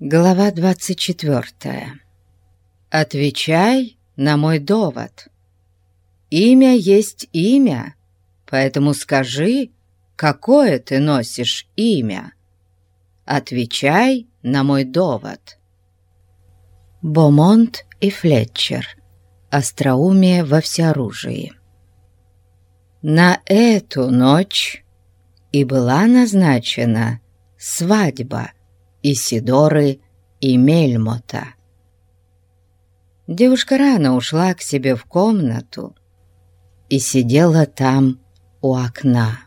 Глава 24. Отвечай на мой довод. Имя есть имя, поэтому скажи, какое ты носишь имя. Отвечай на мой довод. Бомонт и Флетчер. Остроумие во всеоружии. На эту ночь и была назначена свадьба Исидоры и Мельмота. Девушка рано ушла к себе в комнату и сидела там у окна.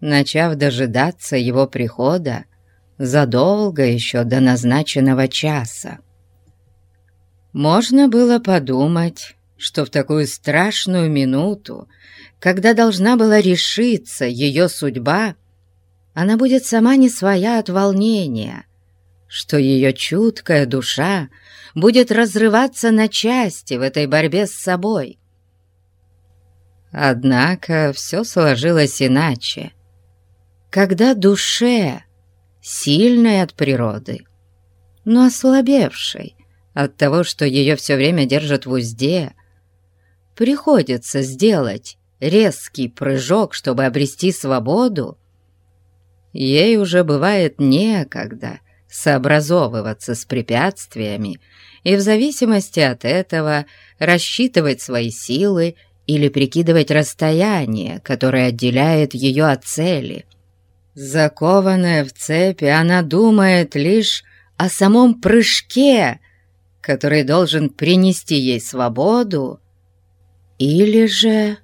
Начав дожидаться его прихода задолго еще до назначенного часа. Можно было подумать, что в такую страшную минуту, когда должна была решиться ее судьба, она будет сама не своя от волнения, что ее чуткая душа будет разрываться на части в этой борьбе с собой. Однако все сложилось иначе. Когда душе, сильной от природы, но ослабевшей от того, что ее все время держат в узде, приходится сделать резкий прыжок, чтобы обрести свободу, ей уже бывает некогда сообразовываться с препятствиями и в зависимости от этого рассчитывать свои силы или прикидывать расстояние, которое отделяет ее от цели. Закованная в цепи, она думает лишь о самом прыжке, который должен принести ей свободу, или же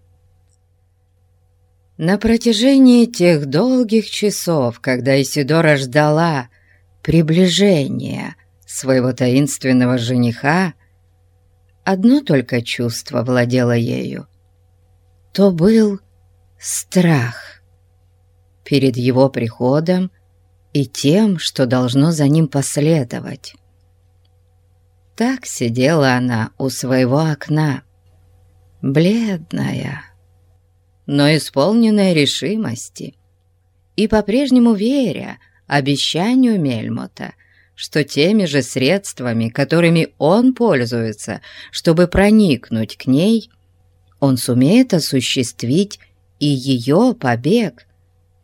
на протяжении тех долгих часов, когда Исидора ждала приближения своего таинственного жениха, одно только чувство владело ею. То был страх перед его приходом и тем, что должно за ним последовать. Так сидела она у своего окна, бледная, но исполненная решимости и по-прежнему веря обещанию Мельмота, что теми же средствами, которыми он пользуется, чтобы проникнуть к ней, он сумеет осуществить и ее побег,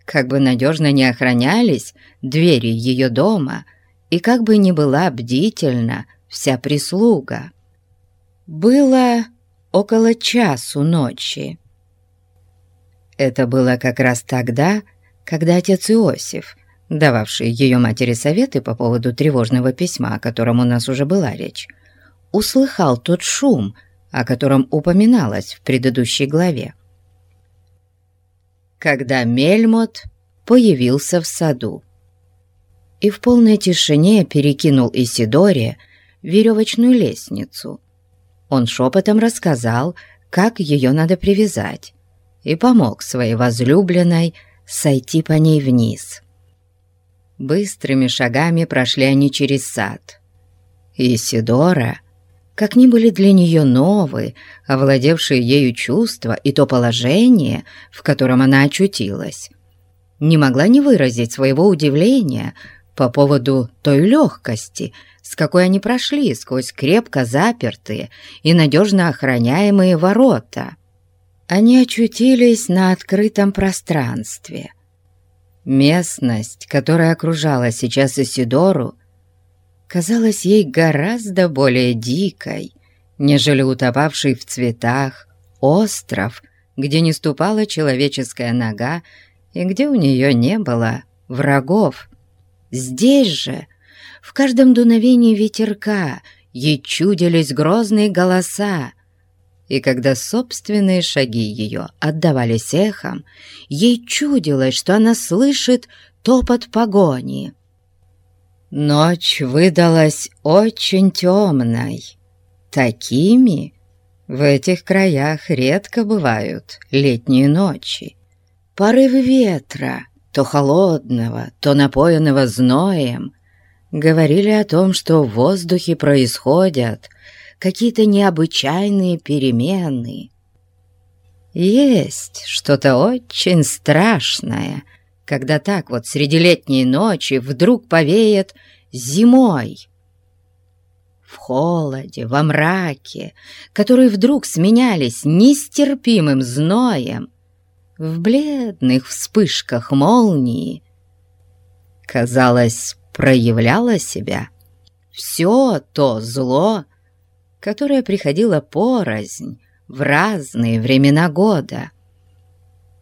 как бы надежно не охранялись двери ее дома и как бы не была бдительна вся прислуга. Было около часу ночи. Это было как раз тогда, когда отец Иосиф, дававший ее матери советы по поводу тревожного письма, о котором у нас уже была речь, услыхал тот шум, о котором упоминалось в предыдущей главе. Когда Мельмот появился в саду. И в полной тишине перекинул Исидоре веревочную лестницу, он шепотом рассказал, как ее надо привязать, и помог своей возлюбленной сойти по ней вниз. Быстрыми шагами прошли они через сад. И Сидора, как ни были для нее новые, овладевшие ею чувства и то положение, в котором она очутилась, не могла не выразить своего удивления по поводу той легкости, с какой они прошли сквозь крепко запертые и надежно охраняемые ворота. Они очутились на открытом пространстве. Местность, которая окружала сейчас Исидору, казалась ей гораздо более дикой, нежели утопавший в цветах остров, где не ступала человеческая нога и где у нее не было врагов. Здесь же, в каждом дуновении ветерка, ей чудились грозные голоса, и когда собственные шаги ее отдавались эхом, ей чудилось, что она слышит топот погони. Ночь выдалась очень темной. Такими в этих краях редко бывают летние ночи. Порывы ветра, то холодного, то напоенного зноем, говорили о том, что в воздухе происходят какие-то необычайные перемены. Есть что-то очень страшное, когда так вот среди летней ночи вдруг повеет зимой. В холоде, во мраке, которые вдруг сменялись нестерпимым зноем, в бледных вспышках молнии, казалось, проявляло себя все то зло, которое приходило порознь в разные времена года.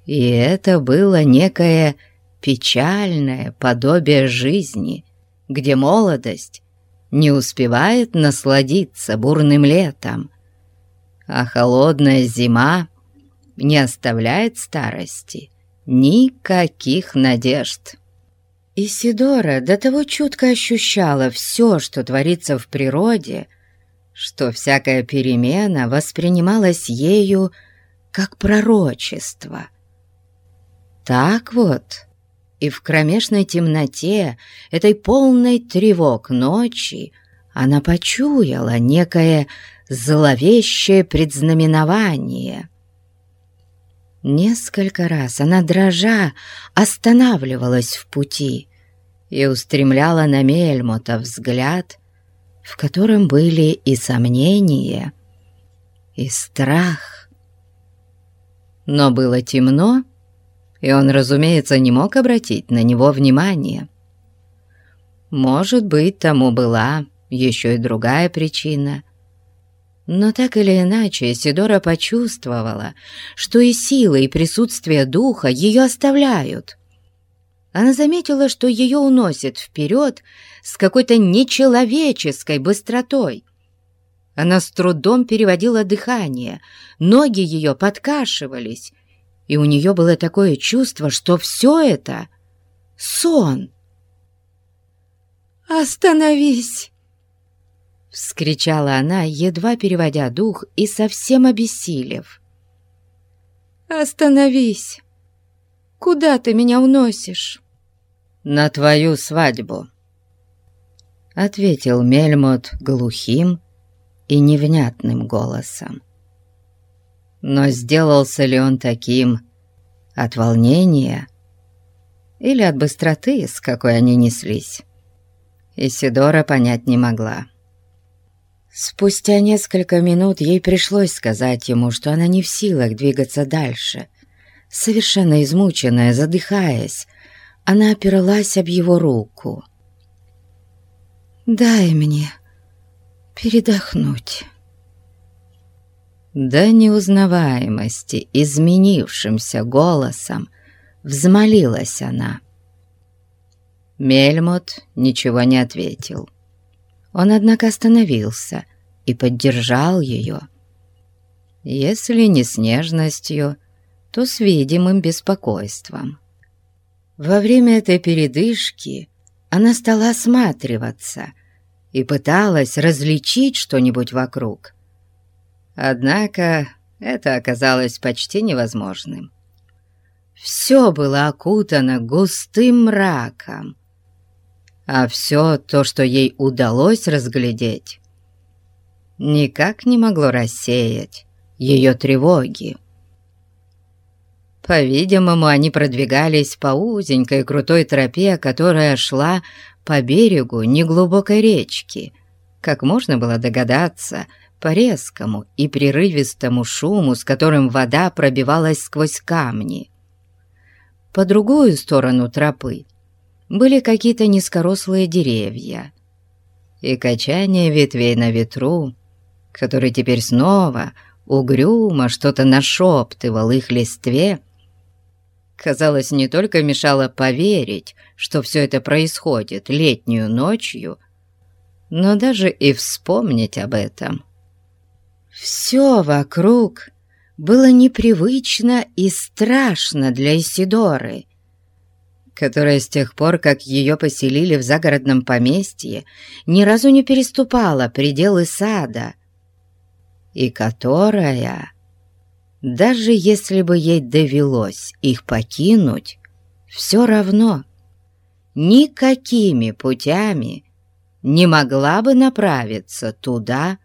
И это было некое печальное подобие жизни, где молодость не успевает насладиться бурным летом, а холодная зима не оставляет старости никаких надежд. Исидора до того чутко ощущала все, что творится в природе, что всякая перемена воспринималась ею как пророчество. Так вот, и в кромешной темноте этой полной тревог ночи она почуяла некое зловещее предзнаменование. Несколько раз она, дрожа, останавливалась в пути и устремляла на Мельмота взгляд, в котором были и сомнения, и страх. Но было темно, и он, разумеется, не мог обратить на него внимание. Может быть, тому была еще и другая причина. Но так или иначе Сидора почувствовала, что и сила, и присутствие духа ее оставляют. Она заметила, что ее уносит вперед с какой-то нечеловеческой быстротой. Она с трудом переводила дыхание, ноги ее подкашивались, и у нее было такое чувство, что все это — сон. «Остановись!» — вскричала она, едва переводя дух и совсем обессилев. «Остановись! Куда ты меня уносишь?» «На твою свадьбу!» — ответил Мельмот глухим и невнятным голосом. Но сделался ли он таким от волнения или от быстроты, с какой они неслись? Исидора понять не могла. Спустя несколько минут ей пришлось сказать ему, что она не в силах двигаться дальше. Совершенно измученная, задыхаясь, она опиралась об его руку. «Дай мне передохнуть» до неузнаваемости изменившимся голосом взмолилась она. Мельмот ничего не ответил. Он, однако, остановился и поддержал ее. Если не с нежностью, то с видимым беспокойством. Во время этой передышки она стала осматриваться и пыталась различить что-нибудь вокруг. Однако это оказалось почти невозможным. Все было окутано густым мраком, а все то, что ей удалось разглядеть, никак не могло рассеять ее тревоги. По-видимому, они продвигались по узенькой крутой тропе, которая шла по берегу неглубокой речки. Как можно было догадаться — по резкому и прерывистому шуму, с которым вода пробивалась сквозь камни. По другую сторону тропы были какие-то низкорослые деревья, и качание ветвей на ветру, который теперь снова угрюмо что-то нашептывал их листве, казалось, не только мешало поверить, что все это происходит летнюю ночью, но даже и вспомнить об этом. Все вокруг было непривычно и страшно для Исидоры, которая с тех пор, как ее поселили в загородном поместье, ни разу не переступала пределы сада, и которая, даже если бы ей довелось их покинуть, все равно никакими путями не могла бы направиться туда,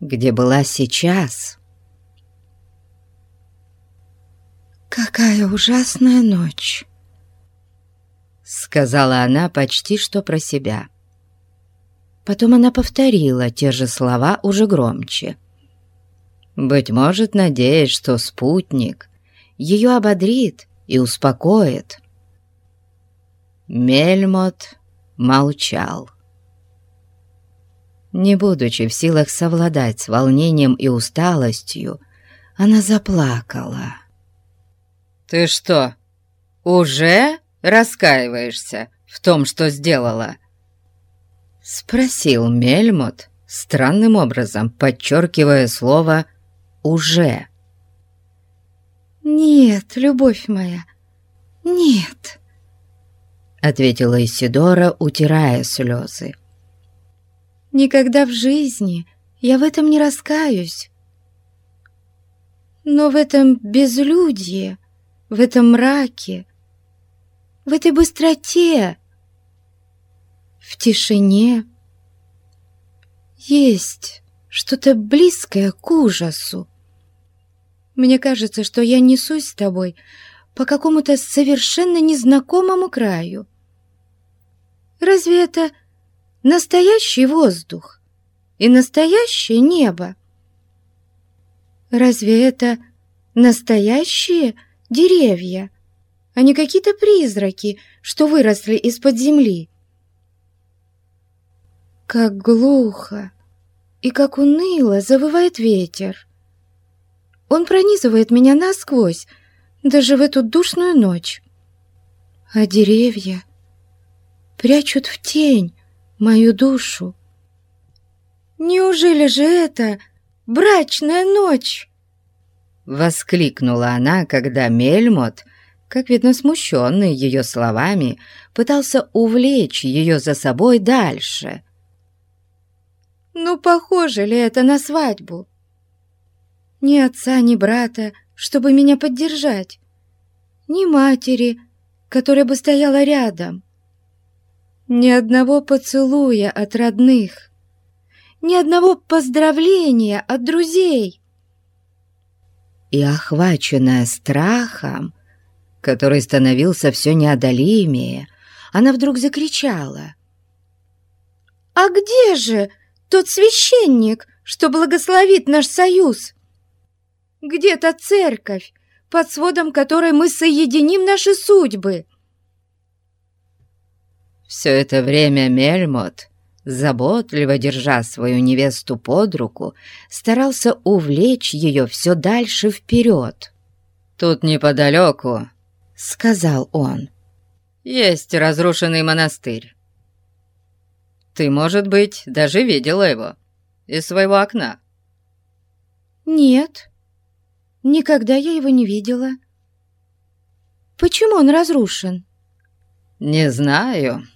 где была сейчас. «Какая ужасная ночь!» Сказала она почти что про себя. Потом она повторила те же слова уже громче. Быть может, надеясь, что спутник ее ободрит и успокоит. Мельмот молчал. Не будучи в силах совладать с волнением и усталостью, она заплакала. «Ты что, уже раскаиваешься в том, что сделала?» Спросил Мельмот, странным образом подчеркивая слово «уже». «Нет, любовь моя, нет», — ответила Исидора, утирая слезы. «Никогда в жизни я в этом не раскаюсь. Но в этом безлюдье, в этом мраке, в этой быстроте, в тишине есть что-то близкое к ужасу. Мне кажется, что я несусь с тобой по какому-то совершенно незнакомому краю. Разве это настоящий воздух и настоящее небо? Разве это настоящие деревья, а не какие-то призраки, что выросли из-под земли? Как глухо и как уныло завывает ветер. Он пронизывает меня насквозь, даже в эту душную ночь. А деревья прячут в тень мою душу. Неужели же это брачная ночь?» Воскликнула она, когда Мельмот, как видно смущенный ее словами, пытался увлечь ее за собой дальше. «Ну, похоже ли это на свадьбу? Ни отца, ни брата, чтобы меня поддержать, ни матери, которая бы стояла рядом, ни одного поцелуя от родных» ни одного поздравления от друзей. И охваченная страхом, который становился все неодолимее, она вдруг закричала. «А где же тот священник, что благословит наш союз? Где та церковь, под сводом которой мы соединим наши судьбы?» Все это время Мельмот заботливо держа свою невесту под руку, старался увлечь ее все дальше вперед. «Тут неподалеку», — сказал он, — «есть разрушенный монастырь. Ты, может быть, даже видела его из своего окна?» «Нет, никогда я его не видела. Почему он разрушен?» «Не знаю»,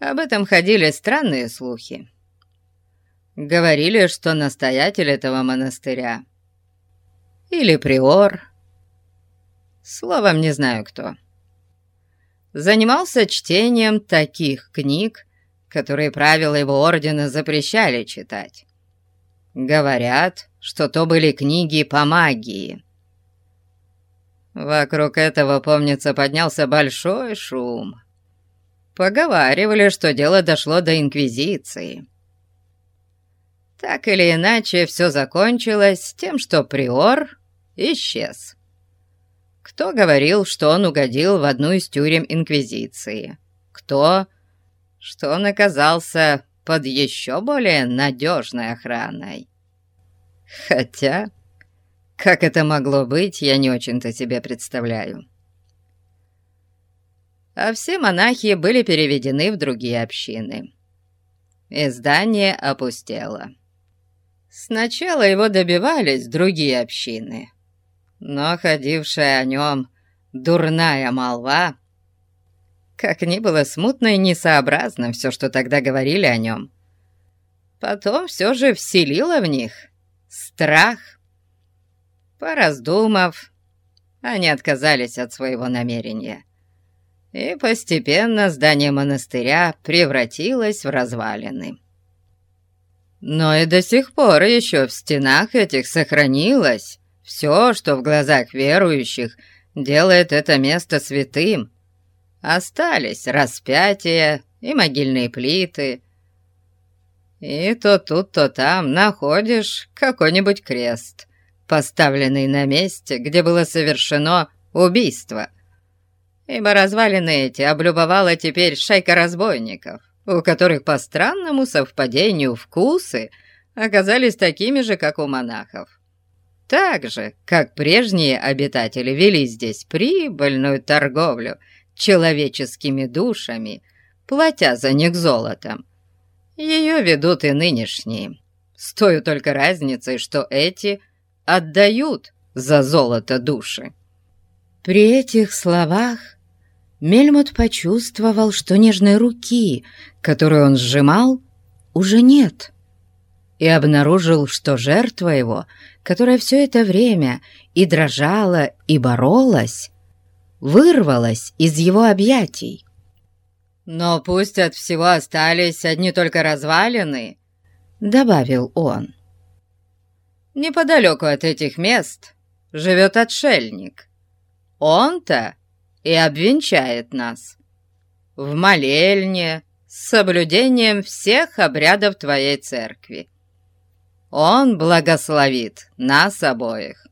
об этом ходили странные слухи. Говорили, что настоятель этого монастыря или приор, словом, не знаю кто, занимался чтением таких книг, которые правила его ордена запрещали читать. Говорят, что то были книги по магии. Вокруг этого, помнится, поднялся большой шум — Поговаривали, что дело дошло до Инквизиции. Так или иначе, все закончилось тем, что Приор исчез. Кто говорил, что он угодил в одну из тюрем Инквизиции? Кто, что он оказался под еще более надежной охраной? Хотя, как это могло быть, я не очень-то себе представляю а все монахи были переведены в другие общины. Издание опустело. Сначала его добивались другие общины, но ходившая о нем дурная молва, как ни было смутно и несообразно все, что тогда говорили о нем, потом все же вселила в них страх. Пораздумав, они отказались от своего намерения и постепенно здание монастыря превратилось в развалины. Но и до сих пор еще в стенах этих сохранилось все, что в глазах верующих делает это место святым. Остались распятия и могильные плиты, и то тут, то там находишь какой-нибудь крест, поставленный на месте, где было совершено убийство. Ибо развалины эти облюбовала теперь шайка разбойников, у которых по странному совпадению вкусы оказались такими же, как у монахов. Так же, как прежние обитатели вели здесь прибыльную торговлю человеческими душами, платя за них золотом, ее ведут и нынешние, с той только разницей, что эти отдают за золото души. При этих словах Мельмот почувствовал, что нежной руки, которую он сжимал, уже нет, и обнаружил, что жертва его, которая все это время и дрожала, и боролась, вырвалась из его объятий. «Но пусть от всего остались одни только развалины», — добавил он. «Неподалеку от этих мест живет отшельник. Он-то и обвенчает нас. В молельне, с соблюдением всех обрядов твоей церкви. Он благословит нас обоих.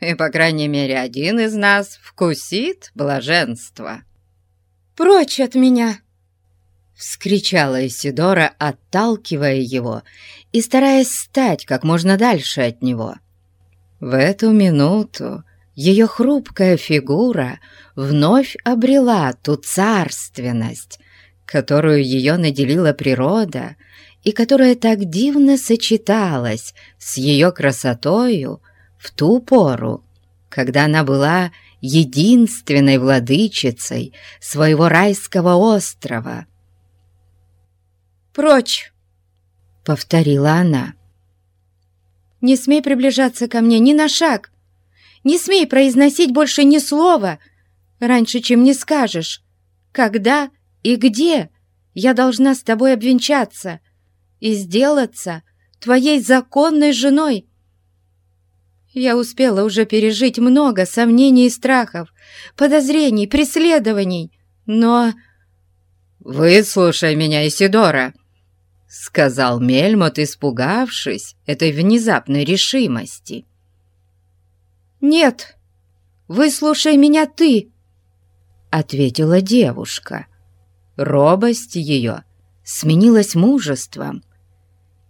И, по крайней мере, один из нас вкусит блаженство». «Прочь от меня!» — вскричала Исидора, отталкивая его и стараясь стать как можно дальше от него. В эту минуту ее хрупкая фигура вновь обрела ту царственность, которую ее наделила природа и которая так дивно сочеталась с ее красотою в ту пору, когда она была единственной владычицей своего райского острова. «Прочь!» — повторила она. «Не смей приближаться ко мне ни на шаг! Не смей произносить больше ни слова, раньше, чем не скажешь, когда и где я должна с тобой обвенчаться и сделаться твоей законной женой!» Я успела уже пережить много сомнений и страхов, подозрений, преследований, но... «Выслушай меня, Исидора!» — сказал Мельмот, испугавшись этой внезапной решимости. «Нет, выслушай меня ты!» — ответила девушка. Робость ее сменилась мужеством,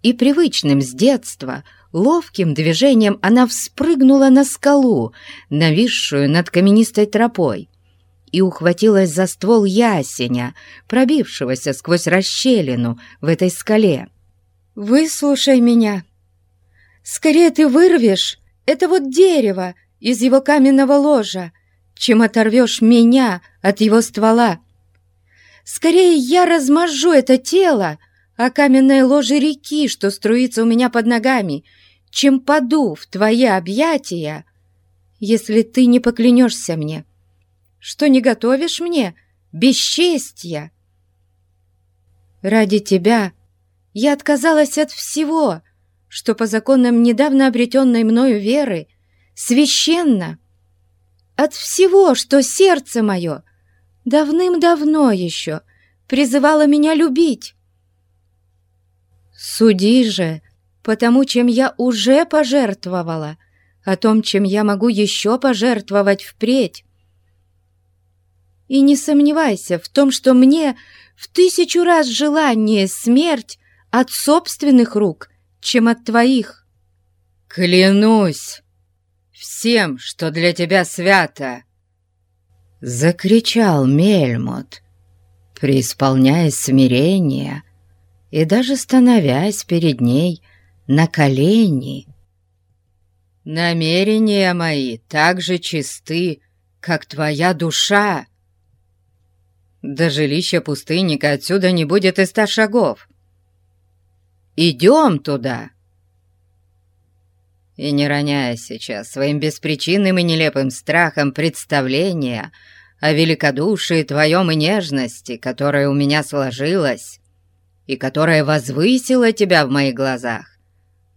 и привычным с детства — Ловким движением она вспрыгнула на скалу, нависшую над каменистой тропой, и ухватилась за ствол ясеня, пробившегося сквозь расщелину в этой скале. «Выслушай меня! Скорее ты вырвешь это вот дерево из его каменного ложа, чем оторвешь меня от его ствола. Скорее я размажу это тело, а каменное ложе реки, что струится у меня под ногами, чем паду в твои объятия, если ты не поклянешься мне, что не готовишь мне бесчестья. Ради тебя я отказалась от всего, что по законам недавно обретенной мною веры священно, от всего, что сердце мое давным-давно еще призывало меня любить. Суди же потому чем я уже пожертвовала, о том, чем я могу еще пожертвовать впредь. И не сомневайся в том, что мне в тысячу раз желание смерть от собственных рук, чем от твоих. «Клянусь всем, что для тебя свято!» Закричал Мельмот, преисполняясь смирения и даже становясь перед ней на колени. Намерения мои так же чисты, как твоя душа. До жилища пустынника отсюда не будет и ста шагов. Идем туда. И не роняя сейчас своим беспричинным и нелепым страхом представления о великодушии твоем и нежности, которая у меня сложилась и которая возвысила тебя в моих глазах,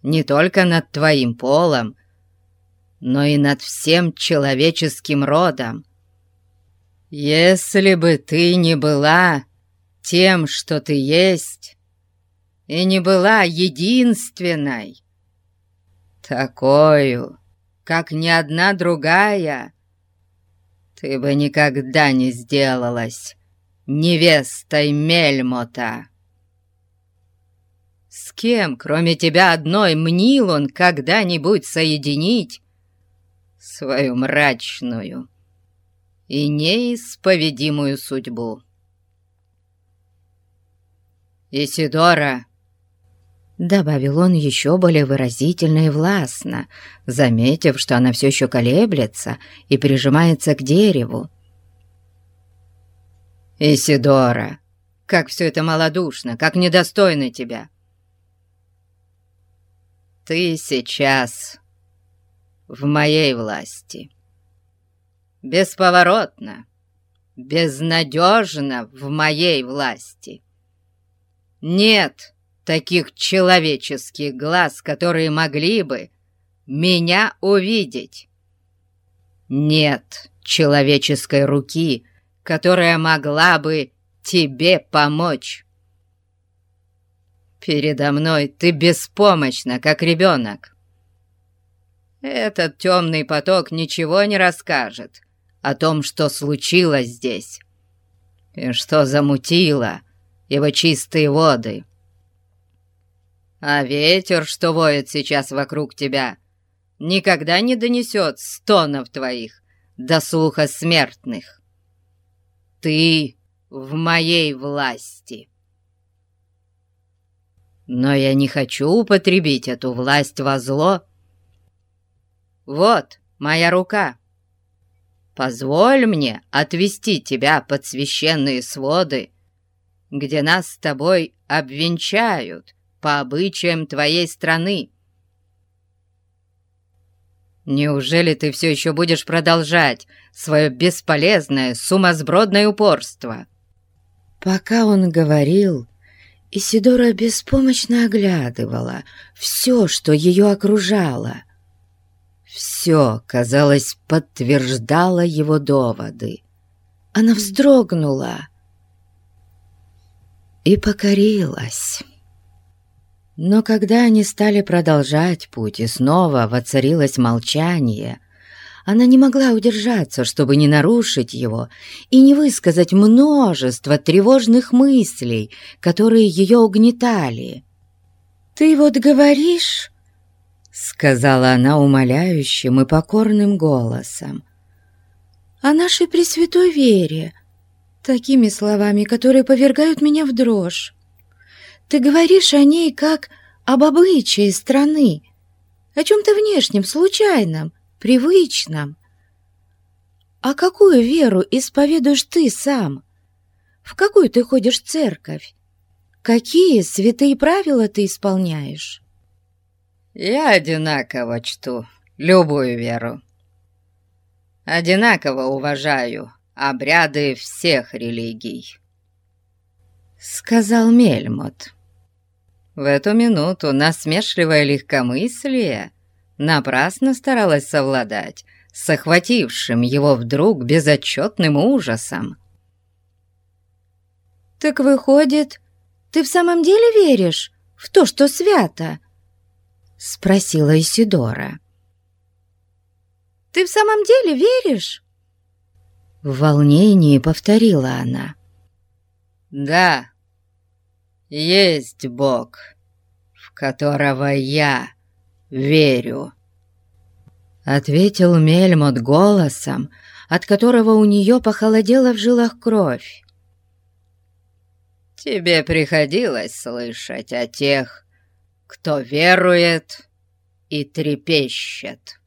не только над твоим полом, но и над всем человеческим родом. Если бы ты не была тем, что ты есть, и не была единственной, такую, как ни одна другая, ты бы никогда не сделалась невестой Мельмота. Кем, кроме тебя одной, мнил он когда-нибудь соединить свою мрачную и неисповедимую судьбу? Исидора Добавил он еще более выразительно и властно, заметив, что она все еще колеблется и прижимается к дереву. «Исидора, как все это малодушно, как недостойно тебя!» «Ты сейчас в моей власти. Бесповоротно, безнадежно в моей власти. Нет!» таких человеческих глаз, которые могли бы меня увидеть. Нет человеческой руки, которая могла бы тебе помочь. Передо мной ты беспомощна, как ребенок. Этот темный поток ничего не расскажет о том, что случилось здесь, и что замутило его чистые воды. А ветер, что воет сейчас вокруг тебя, никогда не донесет стонов твоих до слуха смертных. Ты в моей власти. Но я не хочу употребить эту власть во зло. Вот моя рука. Позволь мне отвести тебя под священные своды, где нас с тобой обвенчают по обычаям твоей страны. Неужели ты все еще будешь продолжать свое бесполезное, сумасбродное упорство?» Пока он говорил, Исидора беспомощно оглядывала все, что ее окружало. Все, казалось, подтверждало его доводы. Она вздрогнула и покорилась. Но когда они стали продолжать путь, и снова воцарилось молчание, она не могла удержаться, чтобы не нарушить его и не высказать множество тревожных мыслей, которые ее угнетали. «Ты вот говоришь...» — сказала она умоляющим и покорным голосом. «О нашей Пресвятой Вере, такими словами, которые повергают меня в дрожь. Ты говоришь о ней как об обычае страны, о чем-то внешнем, случайном, привычном. А какую веру исповедуешь ты сам? В какую ты ходишь церковь? Какие святые правила ты исполняешь? Я одинаково чту любую веру. Одинаково уважаю обряды всех религий. Сказал Мельмот. В эту минуту насмешливое легкомыслие напрасно старалась совладать с охватившим его вдруг безотчетным ужасом. «Так выходит, ты в самом деле веришь в то, что свято?» — спросила Исидора. «Ты в самом деле веришь?» В волнении повторила она. «Да, есть Бог, в которого я верю», — ответил Мельмот голосом, от которого у нее похолодела в жилах кровь. «Тебе приходилось слышать о тех, кто верует и трепещет.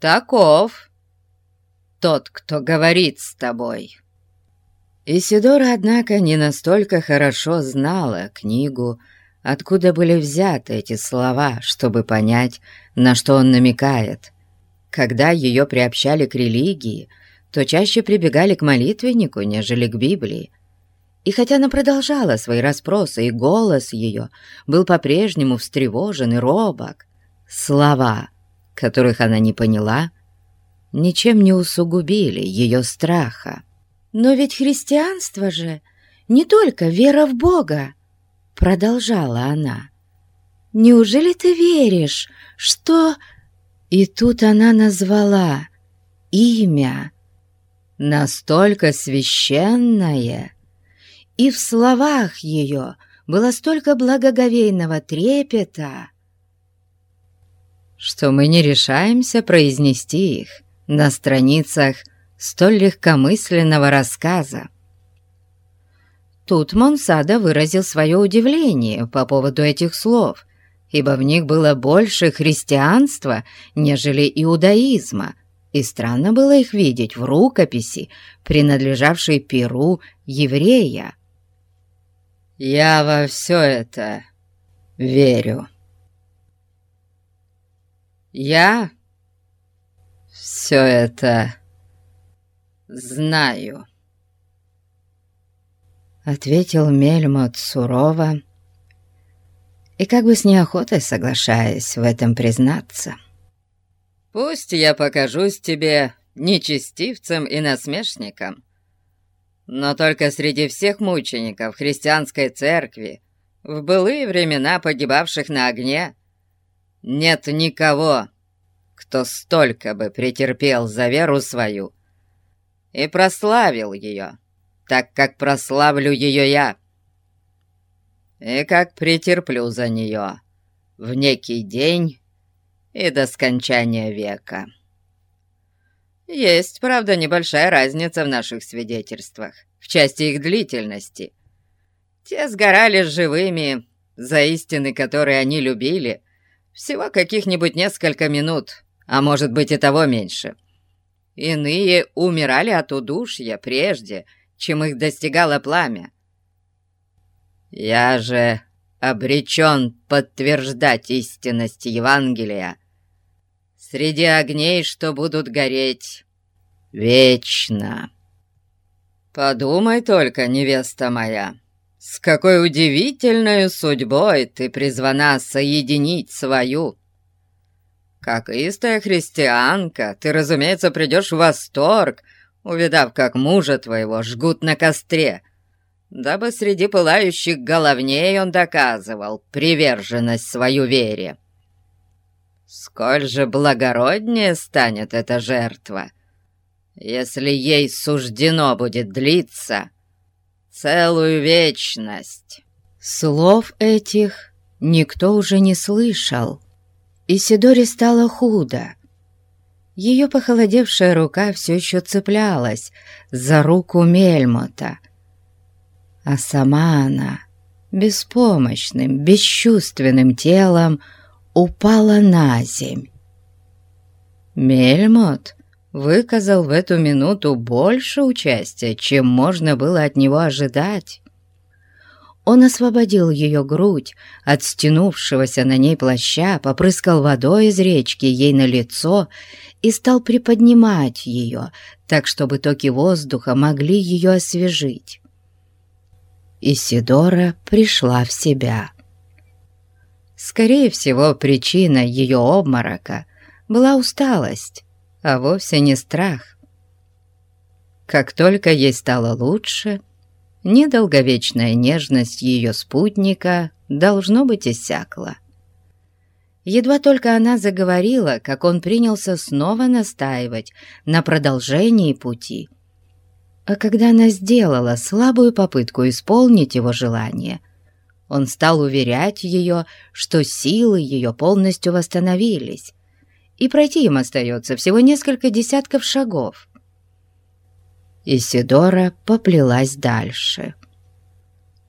Таков тот, кто говорит с тобой». Исидора, однако, не настолько хорошо знала книгу, откуда были взяты эти слова, чтобы понять, на что он намекает. Когда ее приобщали к религии, то чаще прибегали к молитвеннику, нежели к Библии. И хотя она продолжала свои расспросы, и голос ее был по-прежнему встревожен и робок, слова, которых она не поняла, ничем не усугубили ее страха. Но ведь христианство же не только вера в Бога, продолжала она. Неужели ты веришь, что...» И тут она назвала имя, настолько священное, и в словах ее было столько благоговейного трепета, что мы не решаемся произнести их на страницах столь легкомысленного рассказа. Тут Монсада выразил свое удивление по поводу этих слов ибо в них было больше христианства, нежели иудаизма, и странно было их видеть в рукописи, принадлежавшей Перу еврея. «Я во все это верю. Я все это знаю», — ответил Мельмот сурово, и как бы с неохотой соглашаясь в этом признаться. «Пусть я покажусь тебе нечестивцем и насмешником, но только среди всех мучеников христианской церкви в былые времена погибавших на огне нет никого, кто столько бы претерпел за веру свою и прославил ее, так как прославлю ее я» и как претерплю за нее в некий день и до скончания века. Есть, правда, небольшая разница в наших свидетельствах, в части их длительности. Те сгорали живыми за истины, которые они любили, всего каких-нибудь несколько минут, а может быть и того меньше. Иные умирали от удушья прежде, чем их достигало пламя, я же обречен подтверждать истинность Евангелия среди огней, что будут гореть вечно. Подумай только, невеста моя, с какой удивительной судьбой ты призвана соединить свою. Как истая христианка, ты, разумеется, придешь в восторг, увидав, как мужа твоего жгут на костре, дабы среди пылающих головней он доказывал приверженность свою вере. Сколь же благороднее станет эта жертва, если ей суждено будет длиться целую вечность. Слов этих никто уже не слышал, и Сидоре стало худо. Ее похолодевшая рука все еще цеплялась за руку Мельмота — а сама она беспомощным, бесчувственным телом упала на земь. Мельмот выказал в эту минуту больше участия, чем можно было от него ожидать. Он освободил ее грудь от стянувшегося на ней плаща, попрыскал водой из речки ей на лицо и стал приподнимать ее, так чтобы токи воздуха могли ее освежить. Исидора пришла в себя. Скорее всего, причина ее обморока была усталость, а вовсе не страх. Как только ей стало лучше, недолговечная нежность ее спутника должно быть иссякла. Едва только она заговорила, как он принялся снова настаивать на продолжении пути — а когда она сделала слабую попытку исполнить его желание, он стал уверять ее, что силы ее полностью восстановились, и пройти им остается всего несколько десятков шагов. Исидора поплелась дальше.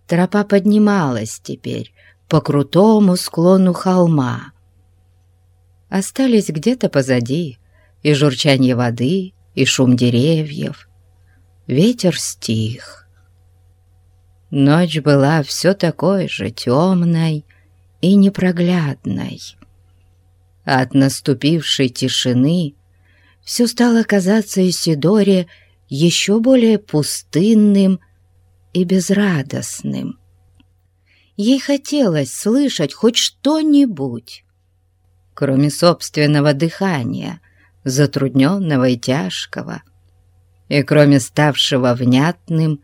Тропа поднималась теперь по крутому склону холма. Остались где-то позади и журчание воды, и шум деревьев — ветер стих. Ночь была все такой же темной и непроглядной. От наступившей тишины все стало казаться Исидоре еще более пустынным и безрадостным. Ей хотелось слышать хоть что-нибудь, кроме собственного дыхания, затрудненного и тяжкого, и кроме ставшего внятным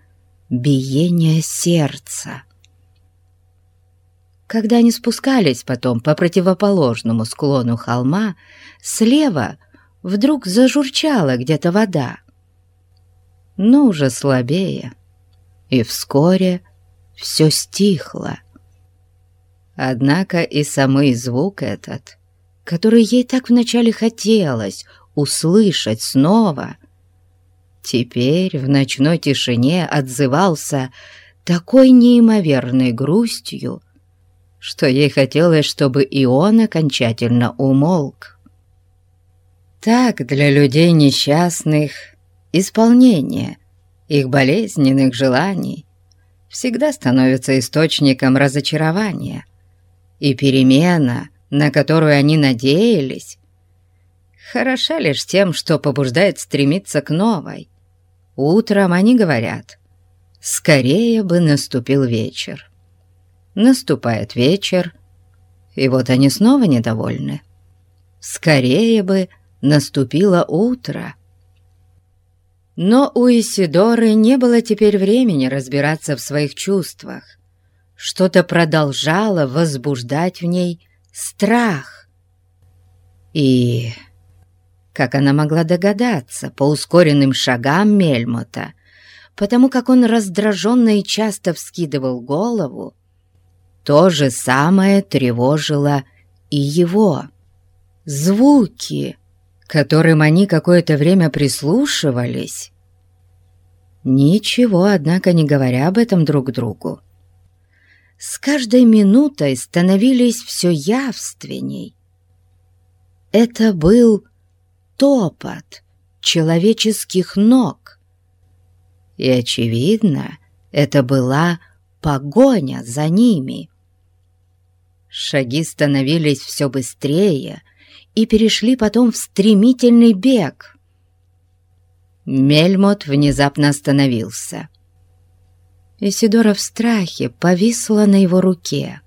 биение сердца. Когда они спускались потом по противоположному склону холма, слева вдруг зажурчала где-то вода, но уже слабее, и вскоре все стихло. Однако и самый звук этот, который ей так вначале хотелось услышать снова, теперь в ночной тишине отзывался такой неимоверной грустью, что ей хотелось, чтобы и он окончательно умолк. Так для людей несчастных исполнение их болезненных желаний всегда становится источником разочарования, и перемена, на которую они надеялись, хороша лишь тем, что побуждает стремиться к новой. Утром они говорят, скорее бы наступил вечер. Наступает вечер, и вот они снова недовольны. Скорее бы наступило утро. Но у Исидоры не было теперь времени разбираться в своих чувствах. Что-то продолжало возбуждать в ней страх. И, как она могла догадаться, по ускоренным шагам Мельмота, потому как он раздраженно и часто вскидывал голову, то же самое тревожило и его. Звуки, которым они какое-то время прислушивались, ничего, однако, не говоря об этом друг другу, с каждой минутой становились все явственней. Это был топот человеческих ног. И, очевидно, это была погоня за ними. Шаги становились все быстрее и перешли потом в стремительный бег. Мельмот внезапно остановился. Исидора в страхе повисла на его руке.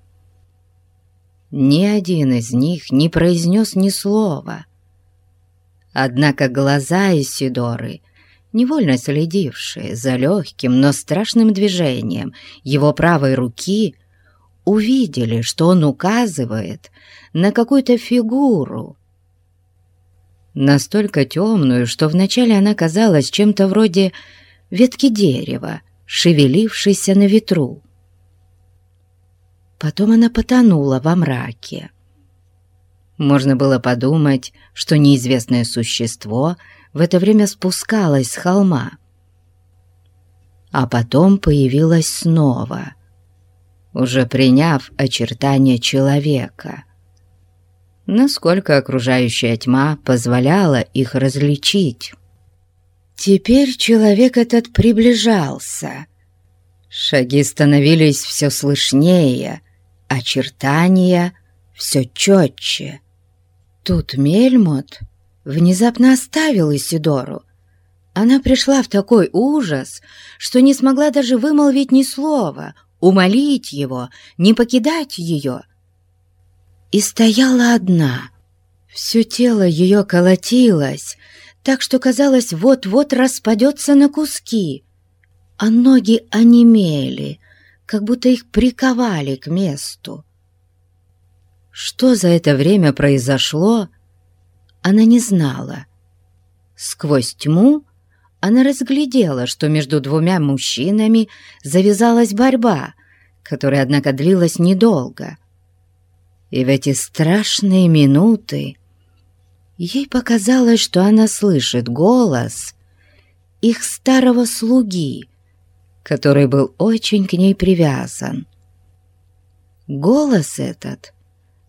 Ни один из них не произнес ни слова. Однако глаза Исидоры, невольно следившие за легким, но страшным движением его правой руки, увидели, что он указывает на какую-то фигуру. Настолько темную, что вначале она казалась чем-то вроде ветки дерева, шевелившейся на ветру. Потом она потонула во мраке. Можно было подумать, что неизвестное существо в это время спускалось с холма. А потом появилось снова — уже приняв очертания человека. Насколько окружающая тьма позволяла их различить. Теперь человек этот приближался. Шаги становились все слышнее, очертания все четче. Тут Мельмот внезапно оставил Исидору. Она пришла в такой ужас, что не смогла даже вымолвить ни слова, умолить его не покидать ее. И стояла одна. Все тело ее колотилось, так что, казалось, вот-вот распадется на куски, а ноги онемели, как будто их приковали к месту. Что за это время произошло, она не знала. Сквозь тьму она разглядела, что между двумя мужчинами завязалась борьба, которая, однако, длилась недолго. И в эти страшные минуты ей показалось, что она слышит голос их старого слуги, который был очень к ней привязан. Голос этот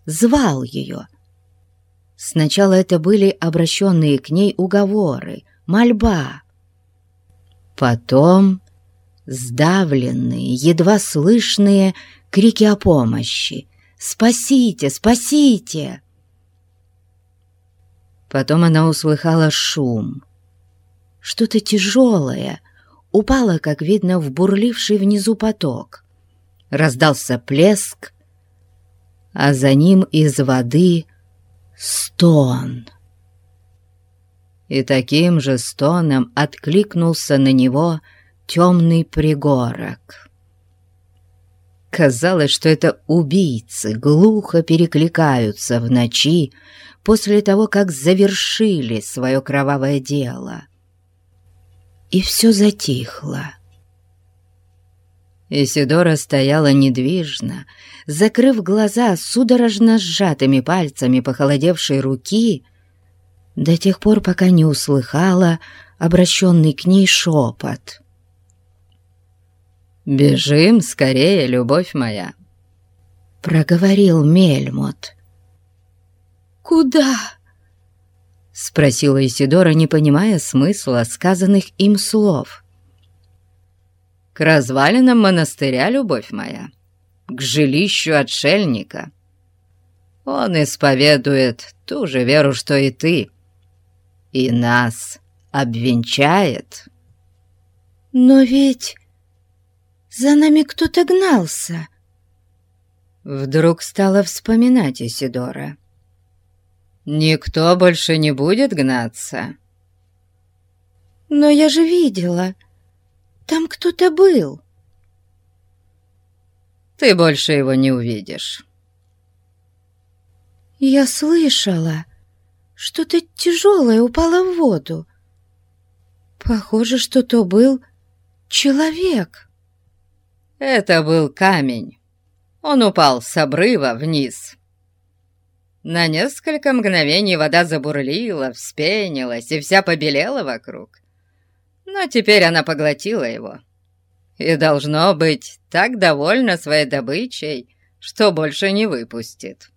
звал ее. Сначала это были обращенные к ней уговоры, мольба. Потом сдавленные, едва слышные крики о помощи. «Спасите! Спасите!» Потом она услыхала шум. Что-то тяжелое упало, как видно, в бурливший внизу поток. Раздался плеск, а за ним из воды стон и таким же стоном откликнулся на него темный пригорок. Казалось, что это убийцы глухо перекликаются в ночи после того, как завершили свое кровавое дело. И все затихло. Исидора стояла недвижно, закрыв глаза судорожно сжатыми пальцами похолодевшей руки до тех пор, пока не услыхала обращенный к ней шепот. «Бежим скорее, любовь моя!» — проговорил Мельмот. «Куда?» — спросила Исидора, не понимая смысла сказанных им слов к развалинам монастыря, любовь моя, к жилищу отшельника. Он исповедует ту же веру, что и ты, и нас обвенчает. Но ведь за нами кто-то гнался. Вдруг стала вспоминать Исидора. Никто больше не будет гнаться. Но я же видела, там кто-то был. Ты больше его не увидишь. Я слышала, что-то тяжелое упало в воду. Похоже, что то был человек. Это был камень. Он упал с обрыва вниз. На несколько мгновений вода забурлила, вспенилась и вся побелела вокруг но теперь она поглотила его. И, должно быть, так довольна своей добычей, что больше не выпустит.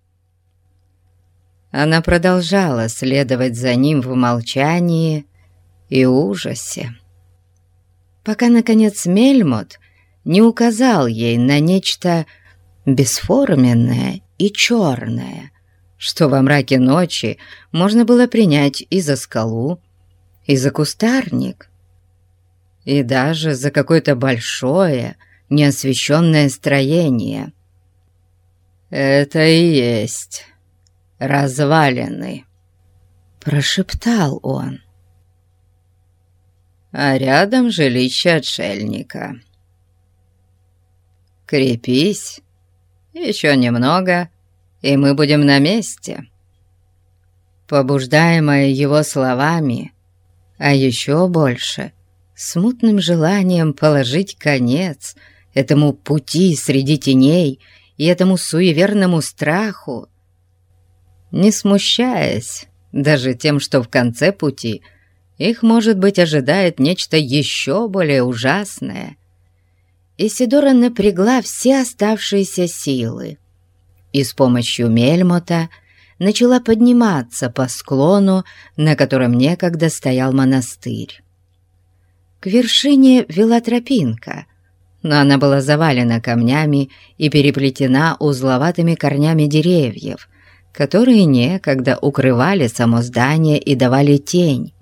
Она продолжала следовать за ним в молчании и ужасе, пока, наконец, Мельмот не указал ей на нечто бесформенное и черное, что во мраке ночи можно было принять и за скалу, и за кустарник — и даже за какое-то большое, неосвещенное строение. «Это и есть развалины», — прошептал он. «А рядом жилище отшельника. Крепись, еще немного, и мы будем на месте». Побуждаемая его словами, а еще больше — смутным желанием положить конец этому пути среди теней и этому суеверному страху, не смущаясь даже тем, что в конце пути их, может быть, ожидает нечто еще более ужасное. Исидора напрягла все оставшиеся силы и с помощью Мельмота начала подниматься по склону, на котором некогда стоял монастырь. К вершине вела тропинка, но она была завалена камнями и переплетена узловатыми корнями деревьев, которые некогда укрывали само здание и давали тень.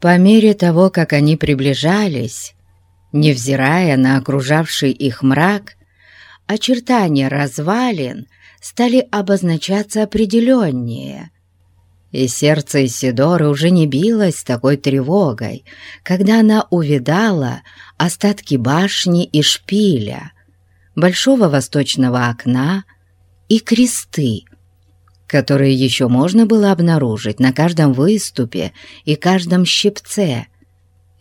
По мере того, как они приближались, невзирая на окружавший их мрак, очертания развалин стали обозначаться определеннее, и сердце Исидоры уже не билось такой тревогой, когда она увидала остатки башни и шпиля, большого восточного окна и кресты, которые еще можно было обнаружить на каждом выступе и каждом щипце,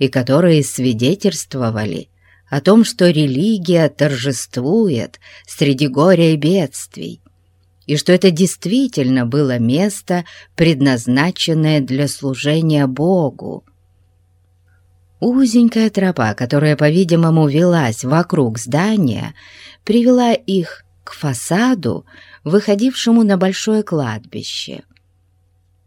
и которые свидетельствовали о том, что религия торжествует среди горя и бедствий, и что это действительно было место, предназначенное для служения Богу. Узенькая тропа, которая, по-видимому, велась вокруг здания, привела их к фасаду, выходившему на большое кладбище.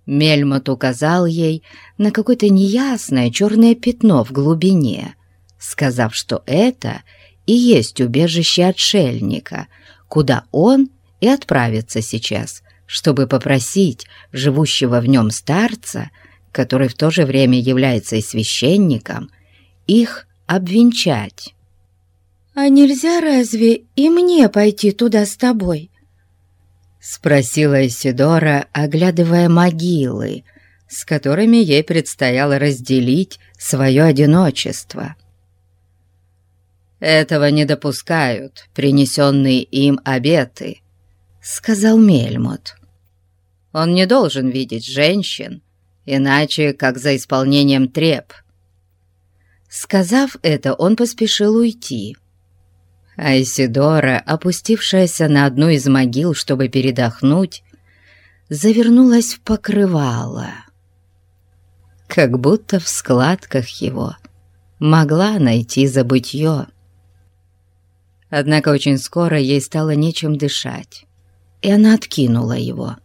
Мельмот указал ей на какое-то неясное черное пятно в глубине, сказав, что это и есть убежище отшельника, куда он и отправится сейчас, чтобы попросить живущего в нем старца, который в то же время является и священником, их обвенчать. «А нельзя разве и мне пойти туда с тобой?» Спросила Исидора, оглядывая могилы, с которыми ей предстояло разделить свое одиночество. этого не допускают принесенные им обеты», — сказал Мельмот. «Он не должен видеть женщин, иначе как за исполнением треп». Сказав это, он поспешил уйти. А Исидора, опустившаяся на одну из могил, чтобы передохнуть, завернулась в покрывало. Как будто в складках его могла найти забытье. Однако очень скоро ей стало нечем дышать, и она откинула его.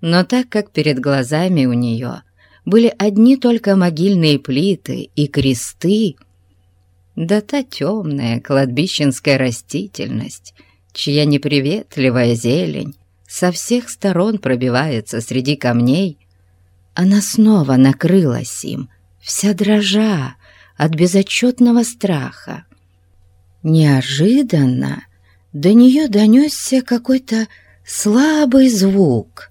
Но так как перед глазами у нее были одни только могильные плиты и кресты, да та темная кладбищенская растительность, чья неприветливая зелень со всех сторон пробивается среди камней, она снова накрылась им, вся дрожа от безотчетного страха. Неожиданно до нее донесся какой-то слабый звук,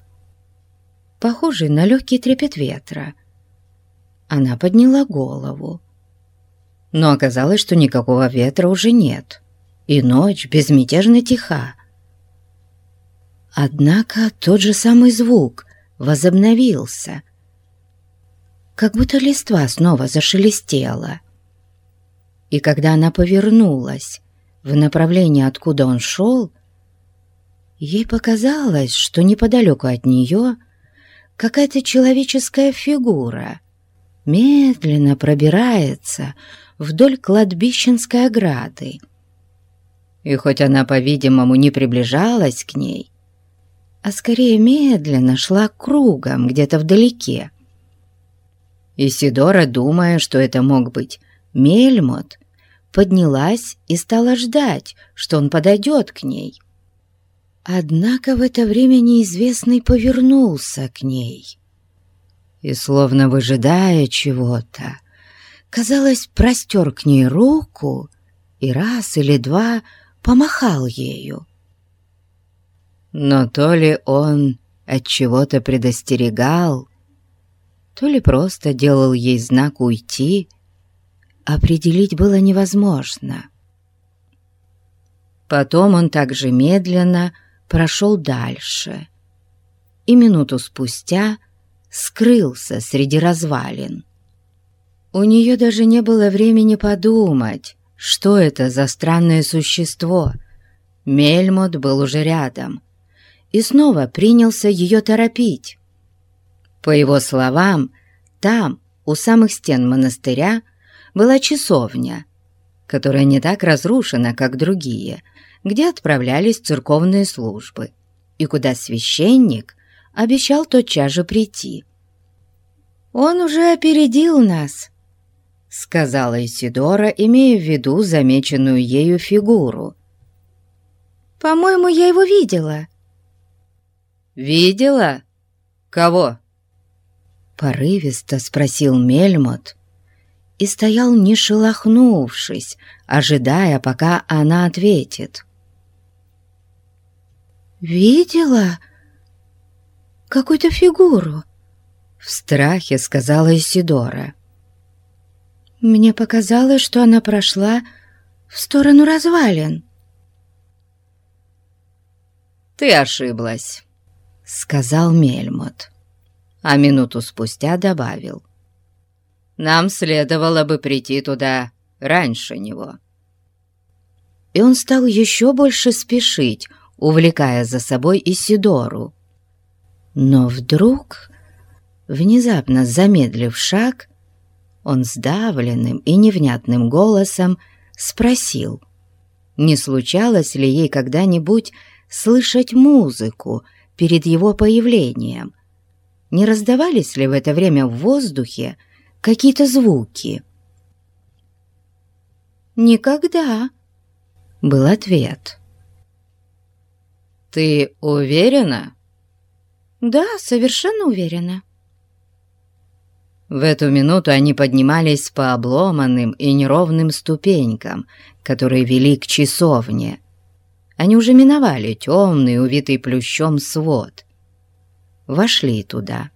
похожий на легкий трепет ветра. Она подняла голову, но оказалось, что никакого ветра уже нет, и ночь безмятежно тиха. Однако тот же самый звук возобновился, как будто листва снова зашелестела. И когда она повернулась в направлении, откуда он шел, ей показалось, что неподалеку от нее какая-то человеческая фигура медленно пробирается вдоль кладбищенской ограды. И хоть она, по-видимому, не приближалась к ней, а скорее медленно шла кругом где-то вдалеке. Исидора, думая, что это мог быть Мельмот, поднялась и стала ждать, что он подойдет к ней. Однако в это время неизвестный повернулся к ней и, словно выжидая чего-то, казалось, простер к ней руку и раз или два помахал ею. Но то ли он от чего-то предостерегал, то ли просто делал ей знак уйти, определить было невозможно. Потом он также медленно прошел дальше и минуту спустя скрылся среди развалин. У нее даже не было времени подумать, что это за странное существо. Мельмот был уже рядом и снова принялся ее торопить. По его словам, там, у самых стен монастыря, была часовня, которая не так разрушена, как другие, где отправлялись церковные службы, и куда священник обещал тотчас же прийти. «Он уже опередил нас», — сказала Исидора, имея в виду замеченную ею фигуру. «По-моему, я его видела». «Видела? Кого?» Порывисто спросил Мельмот, и стоял не шелохнувшись, ожидая, пока она ответит. «Видела какую-то фигуру?» — в страхе сказала Исидора. «Мне показалось, что она прошла в сторону развалин». «Ты ошиблась», — сказал Мельмот, а минуту спустя добавил. Нам следовало бы прийти туда раньше него». И он стал еще больше спешить, увлекая за собой Исидору. Но вдруг, внезапно замедлив шаг, он сдавленным и невнятным голосом спросил, не случалось ли ей когда-нибудь слышать музыку перед его появлением, не раздавались ли в это время в воздухе какие-то звуки. «Никогда», — был ответ. «Ты уверена?» «Да, совершенно уверена». В эту минуту они поднимались по обломанным и неровным ступенькам, которые вели к часовне. Они уже миновали темный, увитый плющом свод. Вошли туда.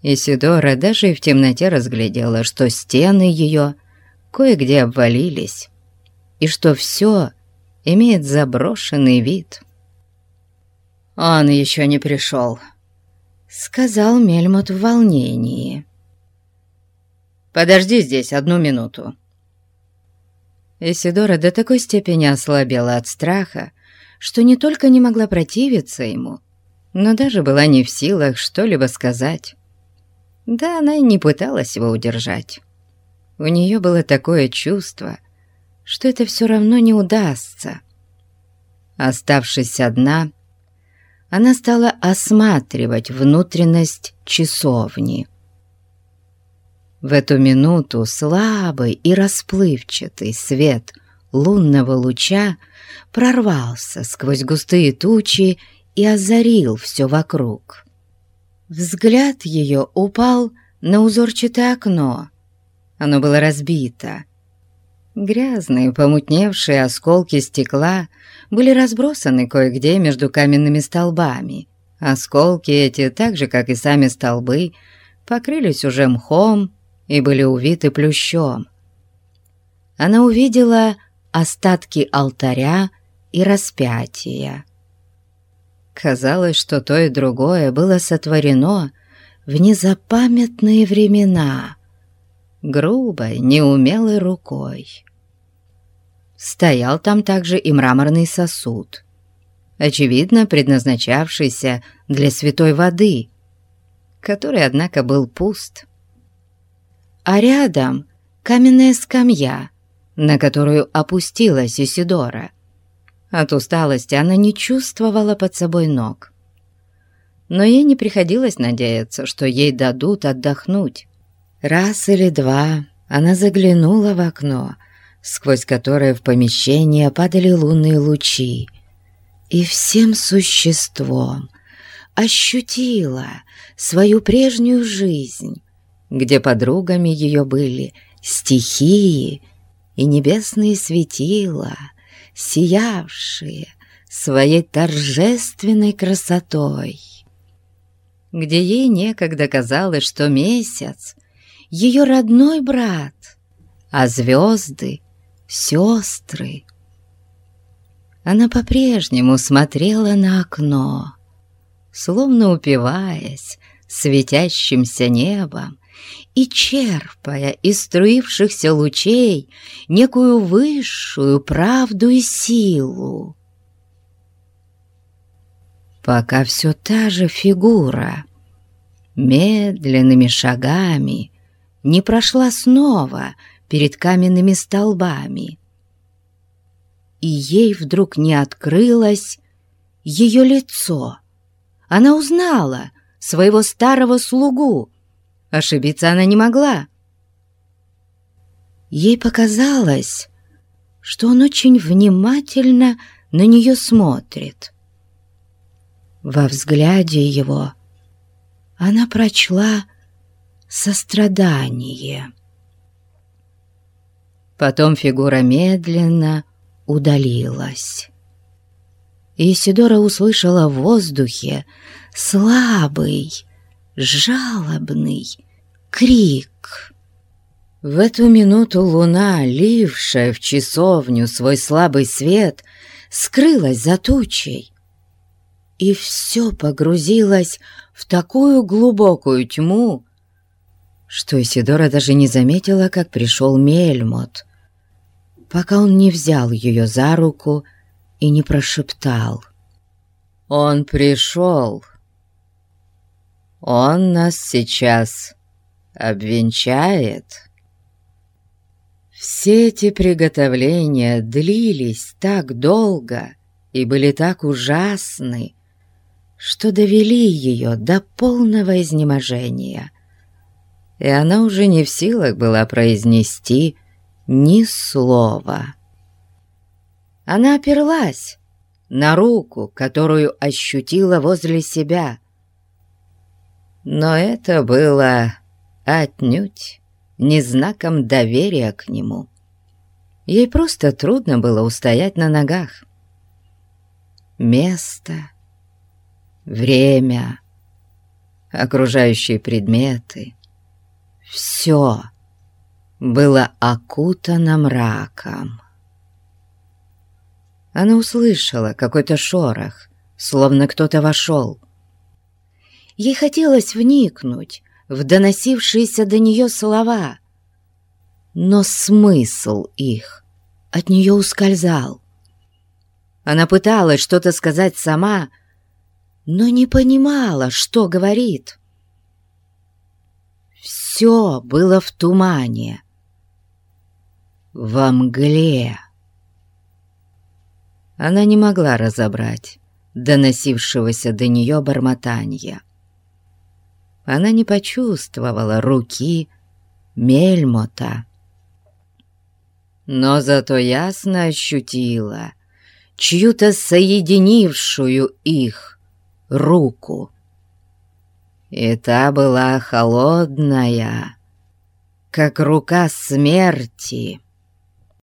Исидора даже в темноте разглядела, что стены ее кое-где обвалились, и что все имеет заброшенный вид. «Он еще не пришел», — сказал Мельмот в волнении. «Подожди здесь одну минуту». Исидора до такой степени ослабела от страха, что не только не могла противиться ему, но даже была не в силах что-либо сказать. Да она и не пыталась его удержать. У нее было такое чувство, что это все равно не удастся. Оставшись одна, она стала осматривать внутренность часовни. В эту минуту слабый и расплывчатый свет лунного луча прорвался сквозь густые тучи и озарил все вокруг. Взгляд ее упал на узорчатое окно. Оно было разбито. Грязные, помутневшие осколки стекла были разбросаны кое-где между каменными столбами. Осколки эти, так же, как и сами столбы, покрылись уже мхом и были увиты плющом. Она увидела остатки алтаря и распятия. Казалось, что то и другое было сотворено в незапамятные времена, грубой, неумелой рукой. Стоял там также и мраморный сосуд, очевидно предназначавшийся для святой воды, который, однако, был пуст. А рядом каменная скамья, на которую опустилась Исидора — от усталости она не чувствовала под собой ног. Но ей не приходилось надеяться, что ей дадут отдохнуть. Раз или два она заглянула в окно, сквозь которое в помещение падали лунные лучи, и всем существом ощутила свою прежнюю жизнь, где подругами ее были стихии и небесные светила — сиявшие своей торжественной красотой, где ей некогда казалось, что месяц — ее родной брат, а звезды — сестры. Она по-прежнему смотрела на окно, словно упиваясь светящимся небом и черпая из струившихся лучей некую высшую правду и силу. Пока все та же фигура медленными шагами не прошла снова перед каменными столбами, и ей вдруг не открылось ее лицо. Она узнала своего старого слугу, Ошибиться она не могла. Ей показалось, что он очень внимательно на нее смотрит. Во взгляде его она прочла сострадание. Потом фигура медленно удалилась. И Исидора услышала в воздухе слабый, жалобный крик. В эту минуту луна, лившая в часовню свой слабый свет, скрылась за тучей, и все погрузилось в такую глубокую тьму, что Исидора даже не заметила, как пришел Мельмот, пока он не взял ее за руку и не прошептал. «Он пришел. Он нас сейчас обвенчает. Все эти приготовления длились так долго и были так ужасны, что довели ее до полного изнеможения, и она уже не в силах была произнести ни слова. Она оперлась на руку, которую ощутила возле себя, но это было отнюдь не знаком доверия к нему. Ей просто трудно было устоять на ногах. Место, время, окружающие предметы — все было окутано мраком. Она услышала какой-то шорох, словно кто-то вошел. Ей хотелось вникнуть в доносившиеся до нее слова, но смысл их от нее ускользал. Она пыталась что-то сказать сама, но не понимала, что говорит. Все было в тумане, во мгле. Она не могла разобрать доносившегося до нее бормотания. Она не почувствовала руки Мельмота. Но зато ясно ощутила чью-то соединившую их руку. И та была холодная, как рука смерти.